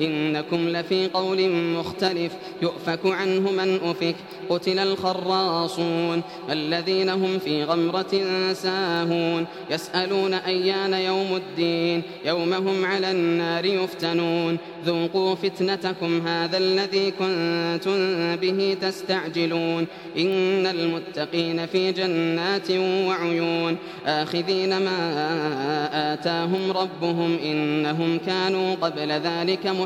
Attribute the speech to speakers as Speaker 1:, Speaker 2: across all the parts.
Speaker 1: إنكم لفي قول مختلف يؤفك عنه من أفك قتل الخراصون الذين هم في غمرة ساهون يسألون أيان يوم الدين يوم هم على النار يفتنون ذوقوا فتنتكم هذا الذي كنتم به تستعجلون إن المتقين في جنات وعيون آخذين ما آتاهم ربهم إنهم كانوا قبل ذلك محبين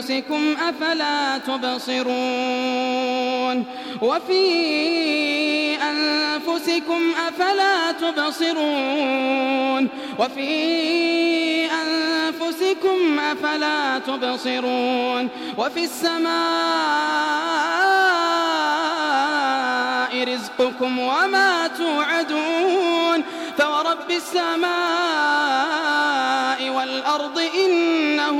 Speaker 1: أنفسكم أفلا تبصرون وفي أنفسكم أفلا تبصرون وفي أنفسكم أفلا تبصرون وفي السماء رزقكم وما توعدون فورب السماء والأرض إنه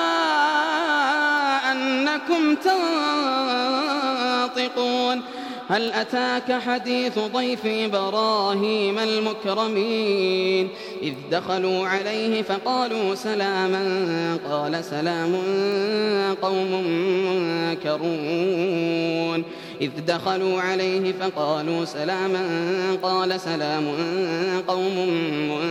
Speaker 1: لعلكم تنطقون هل أتاك حديث ضيف إبراهيم المكرمين إذ دخلوا عليه فقالوا سلاما قال سلام قوم منكرون إذ دخلوا عليه فقالوا سلاما قال سلام قوم منكرون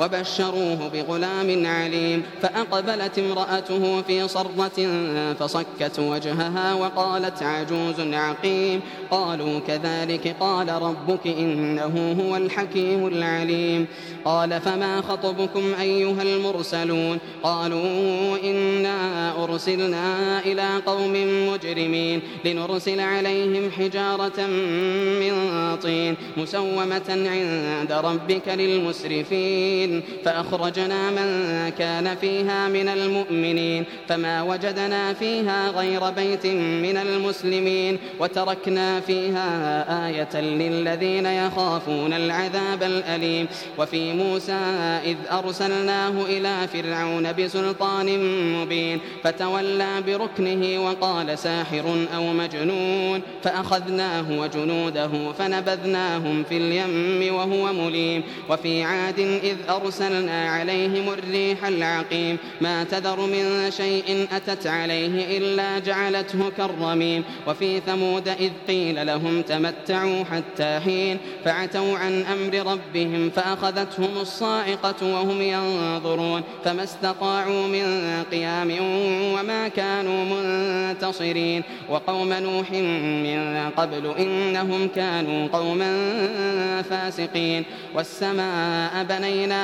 Speaker 1: وبشروه بغلام عليم فأقبلت امرأته في صرة فصكت وجهها وقالت عجوز عقيم قالوا كذلك قال ربك إنه هو الحكيم العليم قال فما خطبكم أيها المرسلون قالوا إنا أرسلنا إلى قوم مجرمين لنرسل عليهم حجارة من طين مسومة عند ربك للمسرفين المؤمنين فأخرجنا من كان فيها من المؤمنين فما وجدنا فيها غير بيت من المسلمين وتركنا فيها آية للذين يخافون العذاب الأليم وفي موسى إذ أرسلناه إلى فرعون بسلطان مبين فتولى بركنه وقال ساحر أو مجنون فأخذناه وجنوده فنبذناهم في اليم وهو مليم وفي عاد إذ أرسلنا عليهم الريح العقيم ما تذر من شيء أتت عليه إلا جعلته كالرميم وفي ثمود إذ قيل لهم تمتعوا حتى حين فعتوا عن أمر ربهم فأخذتهم الصاعقة وهم ينظرون فما استطاعوا من قيام وما كانوا منتصرين وقوم نوح من قبل إنهم كانوا قوما فاسقين والسماء بنيناها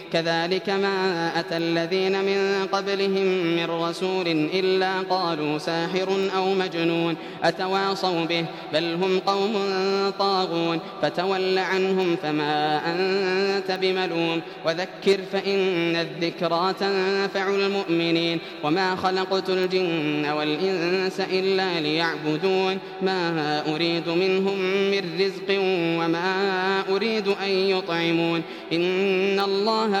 Speaker 1: كذلك ما أتى الذين من قبلهم من رسول إلا قالوا ساحر أو مجنون أتواصوا به بل هم قوم طاغون فتول عنهم فما أنت بملوم وذكر فإن الذكرى تنفع المؤمنين وما خلقت الجن والإنس إلا ليعبدون ما أريد منهم من رزق وما أريد أن يطعمون إن الله